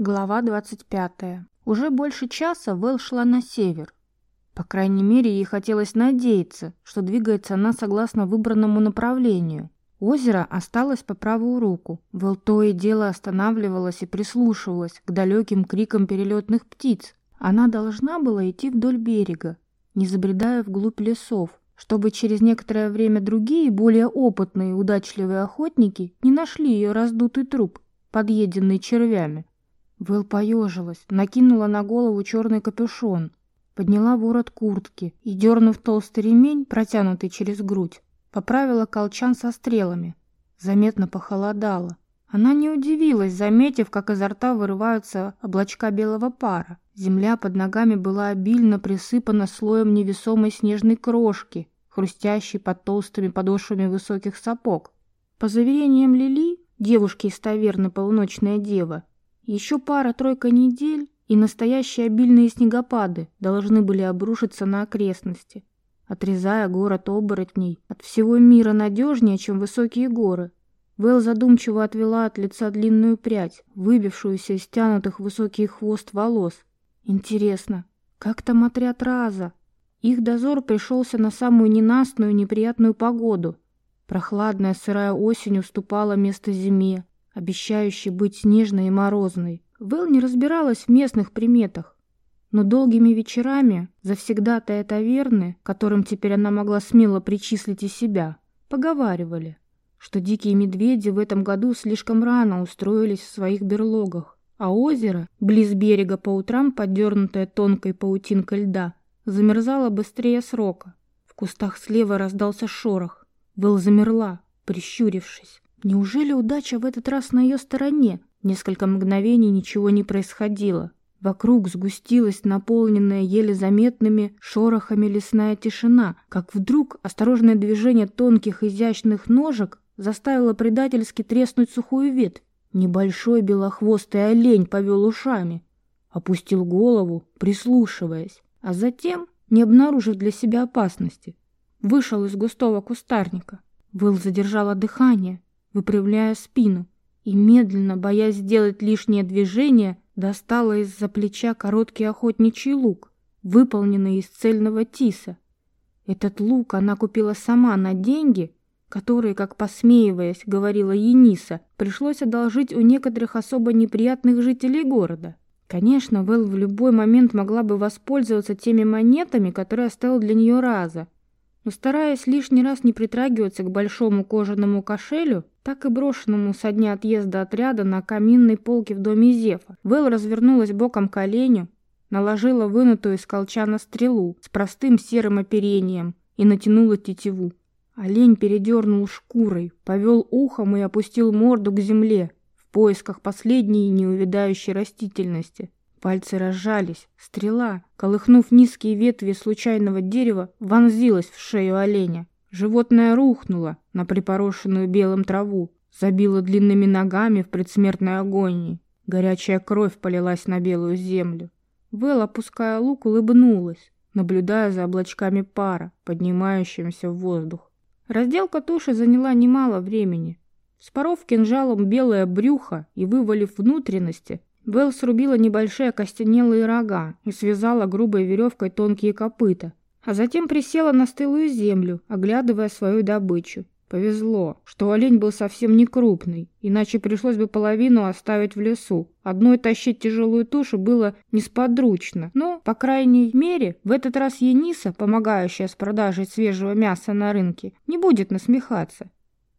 Глава 25. Уже больше часа Вэл шла на север. По крайней мере, ей хотелось надеяться, что двигается она согласно выбранному направлению. Озеро осталось по правую руку. Вэл то и дело останавливалась и прислушивалась к далеким крикам перелетных птиц. Она должна была идти вдоль берега, не забредая вглубь лесов, чтобы через некоторое время другие, более опытные и удачливые охотники не нашли ее раздутый труп, подъеденный червями. Вэл поежилась, накинула на голову черный капюшон, подняла ворот куртки и, дернув толстый ремень, протянутый через грудь, поправила колчан со стрелами. Заметно похолодало. Она не удивилась, заметив, как изо рта вырываются облачка белого пара. Земля под ногами была обильно присыпана слоем невесомой снежной крошки, хрустящей под толстыми подошвами высоких сапог. По заверениям Лили, девушки из таверны «Полуночная дева», еще пара-тройка недель, и настоящие обильные снегопады должны были обрушиться на окрестности, отрезая город оборотней от всего мира надежнее, чем высокие горы. Вэл задумчиво отвела от лица длинную прядь, выбившуюся из тянутых высокий хвост волос. Интересно, как там отряд Раза? Их дозор пришелся на самую ненастную неприятную погоду. Прохладная сырая осень уступала место зиме, обещающей быть снежной и морозной. Вэл не разбиралась в местных приметах, но долгими вечерами завсегдатая таверны, которым теперь она могла смело причислить и себя, поговаривали, что дикие медведи в этом году слишком рано устроились в своих берлогах, а озеро, близ берега по утрам подернутое тонкой паутинкой льда, замерзало быстрее срока. В кустах слева раздался шорох. Вэл замерла, прищурившись. Неужели удача в этот раз на ее стороне? Несколько мгновений ничего не происходило. Вокруг сгустилась наполненная еле заметными шорохами лесная тишина, как вдруг осторожное движение тонких изящных ножек заставило предательски треснуть сухую ветвь. Небольшой белохвостый олень повел ушами, опустил голову, прислушиваясь, а затем, не обнаружив для себя опасности, вышел из густого кустарника. Выл задержала дыхание, выпрямляя спину, и медленно, боясь сделать лишнее движение, достала из-за плеча короткий охотничий лук, выполненный из цельного тиса. Этот лук она купила сама на деньги, которые, как посмеиваясь, говорила Ениса, пришлось одолжить у некоторых особо неприятных жителей города. Конечно, Вэл в любой момент могла бы воспользоваться теми монетами, которые оставил для нее Раза, но стараясь лишний раз не притрагиваться к большому кожаному кошелю, так и брошенному со дня отъезда отряда на каминной полке в доме Зефа, Вэл развернулась боком к оленю, наложила вынутую из колчана стрелу с простым серым оперением и натянула тетиву. Олень передернул шкурой, повел ухом и опустил морду к земле в поисках последней неувядающей растительности. Пальцы разжались. Стрела, колыхнув низкие ветви случайного дерева, вонзилась в шею оленя. Животное рухнуло на припорошенную белым траву, забило длинными ногами в предсмертной агонии. Горячая кровь полилась на белую землю. Вэл, опуская лук, улыбнулась, наблюдая за облачками пара, поднимающимися в воздух. Разделка туши заняла немало времени. Споров кинжалом белое брюхо и вывалив внутренности, Вэл срубила небольшие костянелые рога и связала грубой веревкой тонкие копыта, а затем присела на стылую землю, оглядывая свою добычу. Повезло, что олень был совсем не крупный, иначе пришлось бы половину оставить в лесу. Одной тащить тяжелую тушу было несподручно, но, по крайней мере, в этот раз Ениса, помогающая с продажей свежего мяса на рынке, не будет насмехаться.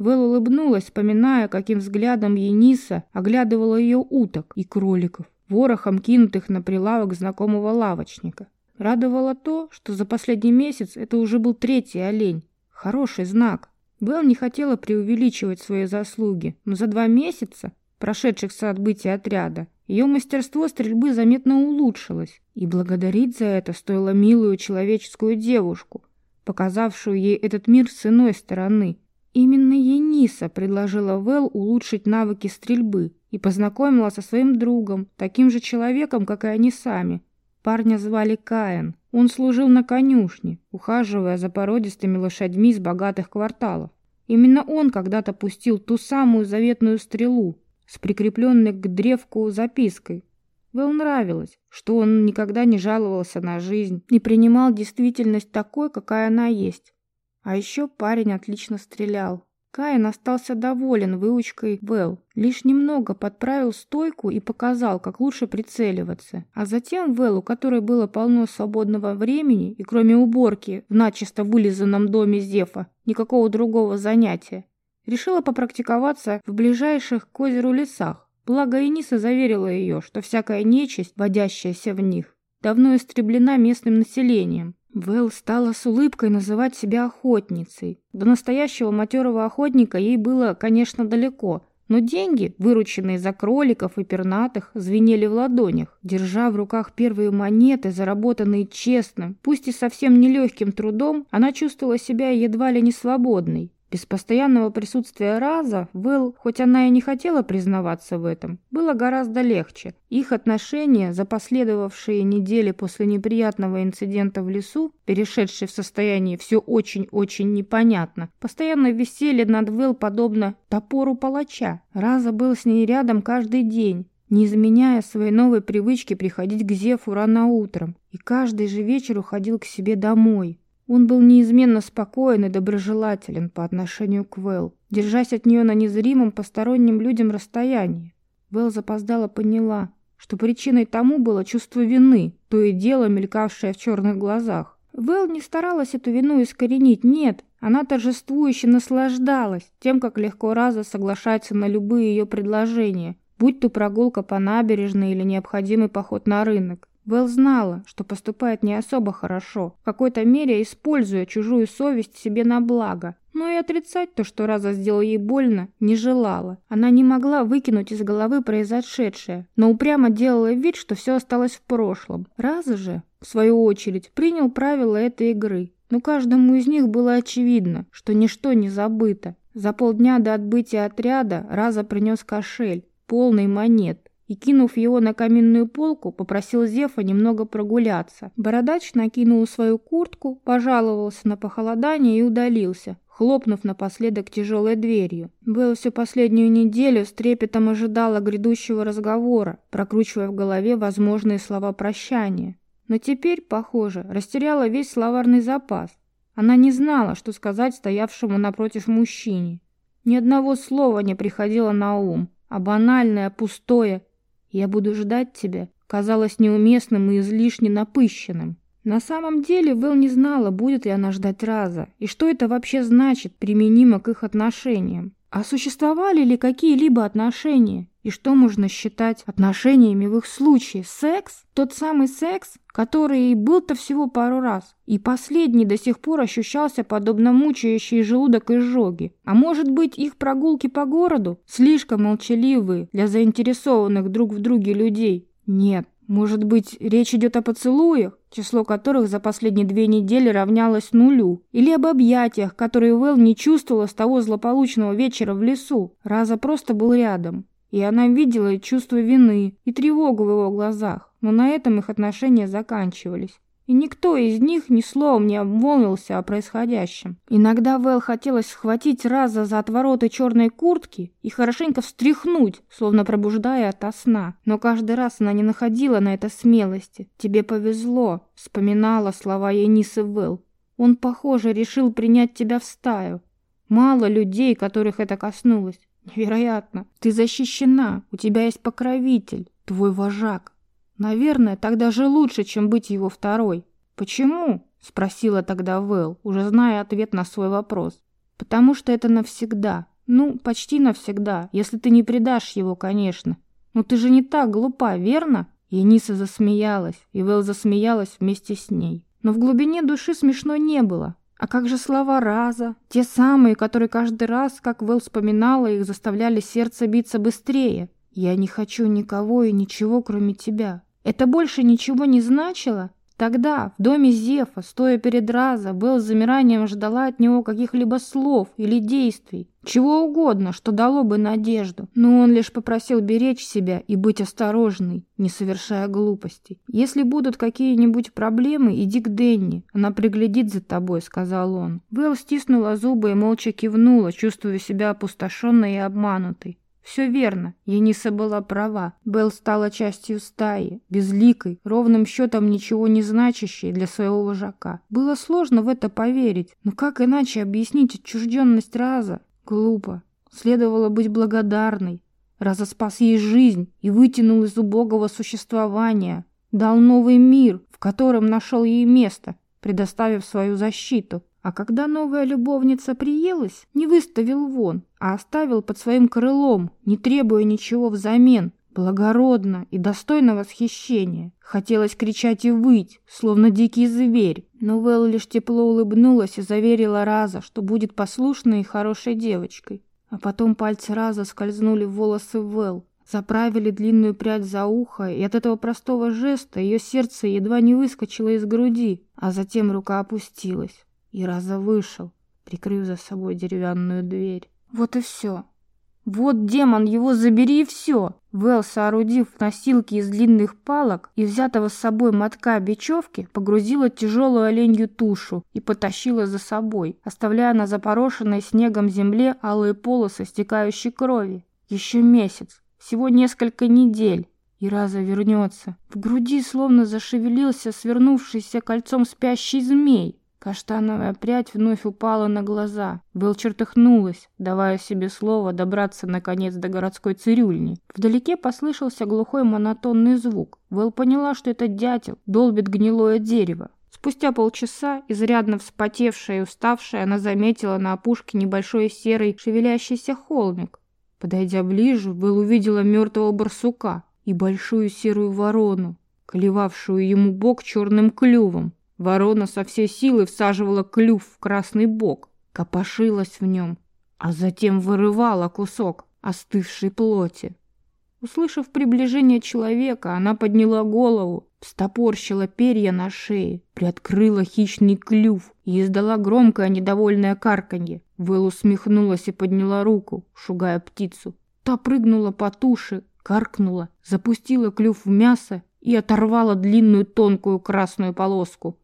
Вэл улыбнулась, вспоминая, каким взглядом Ениса оглядывала ее уток и кроликов, ворохом кинутых на прилавок знакомого лавочника. Радовало то, что за последний месяц это уже был третий олень. Хороший знак. Вэл не хотела преувеличивать свои заслуги, но за два месяца, прошедших с отбытия отряда, ее мастерство стрельбы заметно улучшилось, и благодарить за это стоило милую человеческую девушку, показавшую ей этот мир с иной стороны, Именно Ениса предложила Вэл улучшить навыки стрельбы и познакомила со своим другом, таким же человеком, как и они сами. Парня звали Каин. Он служил на конюшне, ухаживая за породистыми лошадьми из богатых кварталов. Именно он когда-то пустил ту самую заветную стрелу, с прикрепленной к древку запиской. Вэл нравилось, что он никогда не жаловался на жизнь, не принимал действительность такой, какая она есть. А еще парень отлично стрелял. Каин остался доволен выучкой Вэл, лишь немного подправил стойку и показал, как лучше прицеливаться. А затем Вэл, у которой было полно свободного времени и кроме уборки в начисто вылизанном доме Зефа никакого другого занятия, решила попрактиковаться в ближайших к озеру лесах. Благо Эниса заверила ее, что всякая нечисть, водящаяся в них, давно истреблена местным населением, Вэл стала с улыбкой называть себя охотницей. До настоящего матерого охотника ей было, конечно, далеко, но деньги, вырученные за кроликов и пернатых, звенели в ладонях. Держа в руках первые монеты, заработанные честным, пусть и совсем нелегким трудом, она чувствовала себя едва ли не свободной. Без постоянного присутствия Раза Вэл, хоть она и не хотела признаваться в этом, было гораздо легче. Их отношения за последовавшие недели после неприятного инцидента в лесу, перешедшие в состояние «все очень-очень непонятно», постоянно висели над Вэл подобно топору палача. Раза был с ней рядом каждый день, не изменяя своей новой привычки приходить к Зефу рано утром, и каждый же вечер уходил к себе домой. Он был неизменно спокоен и доброжелателен по отношению к Вэл, держась от нее на незримом посторонним людям расстоянии. Вэл запоздала поняла, что причиной тому было чувство вины, то и дело мелькавшее в черных глазах. Вэл не старалась эту вину искоренить, нет, она торжествующе наслаждалась тем, как легко Раза соглашается на любые ее предложения, будь то прогулка по набережной или необходимый поход на рынок. Вэл знала, что поступает не особо хорошо, в какой-то мере используя чужую совесть себе на благо. Но и отрицать то, что Раза сделал ей больно, не желала. Она не могла выкинуть из головы произошедшее, но упрямо делала вид, что все осталось в прошлом. Раза же, в свою очередь, принял правила этой игры. Но каждому из них было очевидно, что ничто не забыто. За полдня до отбытия отряда Раза принес кошель, полный монет и, кинув его на каминную полку, попросил Зефа немного прогуляться. Бородач накинул свою куртку, пожаловался на похолодание и удалился, хлопнув напоследок тяжелой дверью. Белл всю последнюю неделю с трепетом ожидала грядущего разговора, прокручивая в голове возможные слова прощания. Но теперь, похоже, растеряла весь словарный запас. Она не знала, что сказать стоявшему напротив мужчине. Ни одного слова не приходило на ум, а банальное, пустое «Я буду ждать тебя» казалось неуместным и излишне напыщенным. На самом деле Вэл не знала, будет ли она ждать раза, и что это вообще значит, применимо к их отношениям. А существовали ли какие-либо отношения? И что можно считать отношениями в их случае? Секс? Тот самый секс, который и был-то всего пару раз. И последний до сих пор ощущался подобно мучающей желудок изжоги. А может быть, их прогулки по городу слишком молчаливые для заинтересованных друг в друге людей? Нет, может быть, речь идет о поцелуях, число которых за последние две недели равнялось нулю, или об объятиях, которые Вэл не чувствовала с того злополучного вечера в лесу. Раза просто был рядом, и она видела чувство вины, и тревогу в его глазах, но на этом их отношения заканчивались и никто из них ни словом не обмолвился о происходящем. Иногда Вэл хотелось схватить Раза за отвороты черной куртки и хорошенько встряхнуть, словно пробуждая ото сна. Но каждый раз она не находила на это смелости. «Тебе повезло», — вспоминала слова Енисы Вэл. «Он, похоже, решил принять тебя в стаю. Мало людей, которых это коснулось. Невероятно. Ты защищена, у тебя есть покровитель, твой вожак. Наверное, так даже лучше, чем быть его второй. Почему? Спросила тогда Вэл, уже зная ответ на свой вопрос. Потому что это навсегда. Ну, почти навсегда, если ты не предашь его, конечно. Но ты же не так глупа, верно? Ениса засмеялась, и Вэл засмеялась вместе с ней. Но в глубине души смешно не было. А как же слова Раза? Те самые, которые каждый раз, как Вэл вспоминала их, заставляли сердце биться быстрее. «Я не хочу никого и ничего, кроме тебя. Это больше ничего не значило? Тогда, в доме Зефа, стоя перед Раза, Белл с замиранием ждала от него каких-либо слов или действий, чего угодно, что дало бы надежду. Но он лишь попросил беречь себя и быть осторожной, не совершая глупостей. «Если будут какие-нибудь проблемы, иди к Денни, она приглядит за тобой», — сказал он. Белл стиснула зубы и молча кивнула, чувствуя себя опустошенной и обманутой. Все верно, Ениса была права. Белл стала частью стаи, безликой, ровным счетом ничего не значащей для своего вожака. Было сложно в это поверить, но как иначе объяснить отчужденность Раза? Глупо. Следовало быть благодарной. Раза спас ей жизнь и вытянул из убогого существования. Дал новый мир, в котором нашел ей место, предоставив свою защиту. А когда новая любовница приелась, не выставил вон, а оставил под своим крылом, не требуя ничего взамен, благородно и достойно восхищения. Хотелось кричать и выть, словно дикий зверь, но Вэл лишь тепло улыбнулась и заверила Раза, что будет послушной и хорошей девочкой. А потом пальцы Раза скользнули в волосы Вэл, заправили длинную прядь за ухо, и от этого простого жеста ее сердце едва не выскочило из груди, а затем рука опустилась. И Раза вышел, прикрыв за собой деревянную дверь. Вот и все. Вот демон, его забери и все. Вэл, соорудив носилки из длинных палок и взятого с собой мотка бечевки, погрузила тяжелую оленью тушу и потащила за собой, оставляя на запорошенной снегом земле алые полосы стекающей крови. Еще месяц, всего несколько недель, и раза вернется. В груди словно зашевелился свернувшийся кольцом спящий змей. Каштановая прядь вновь упала на глаза. Вэл чертыхнулась, давая себе слово добраться наконец до городской цирюльни. Вдалеке послышался глухой монотонный звук. Вэл поняла, что это дятел, долбит гнилое дерево. Спустя полчаса, изрядно вспотевшая и уставшая, она заметила на опушке небольшой серый шевелящийся холмик. Подойдя ближе, Вэл увидела мертвого барсука и большую серую ворону, клевавшую ему бок черным клювом. Ворона со всей силы всаживала клюв в красный бок, копошилась в нем, а затем вырывала кусок остывшей плоти. Услышав приближение человека, она подняла голову, встопорщила перья на шее, приоткрыла хищный клюв и издала громкое недовольное карканье. Вэл усмехнулась и подняла руку, шугая птицу. Та прыгнула по туше, каркнула, запустила клюв в мясо и оторвала длинную тонкую красную полоску.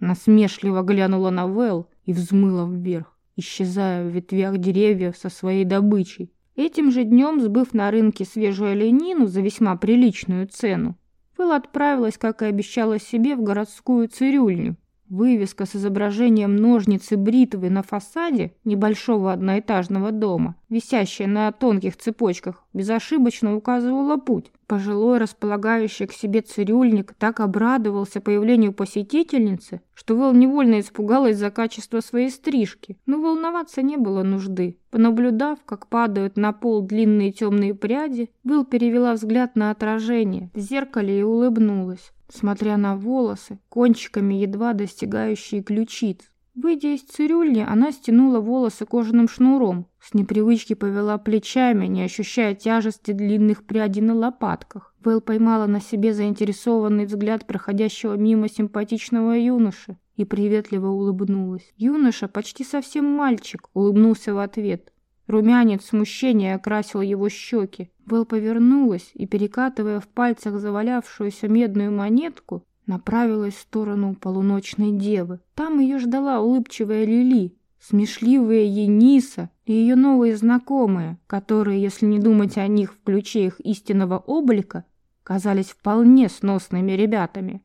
Насмешливо глянула на Вэл и взмыла вверх, исчезая в ветвях деревьев со своей добычей. Этим же днем, сбыв на рынке свежую оленину за весьма приличную цену, Вэл отправилась, как и обещала себе, в городскую цирюльню, Вывеска с изображением ножницы бритвы на фасаде небольшого одноэтажного дома, висящая на тонких цепочках, безошибочно указывала путь. Пожилой, располагающий к себе цирюльник, так обрадовался появлению посетительницы, что Вэл невольно испугалась за качество своей стрижки, но волноваться не было нужды. Понаблюдав, как падают на пол длинные темные пряди, Вэл перевела взгляд на отражение в зеркале и улыбнулась смотря на волосы, кончиками едва достигающие ключиц. Выйдя из цирюльни, она стянула волосы кожаным шнуром, с непривычки повела плечами, не ощущая тяжести длинных прядей на лопатках. Вэл поймала на себе заинтересованный взгляд проходящего мимо симпатичного юноши и приветливо улыбнулась. Юноша, почти совсем мальчик, улыбнулся в ответ. Румянец смущения окрасил его щеки. Вэл повернулась и, перекатывая в пальцах завалявшуюся медную монетку, направилась в сторону полуночной девы. Там ее ждала улыбчивая Лили, смешливая Ениса и ее новые знакомые, которые, если не думать о них в ключе их истинного облика, казались вполне сносными ребятами.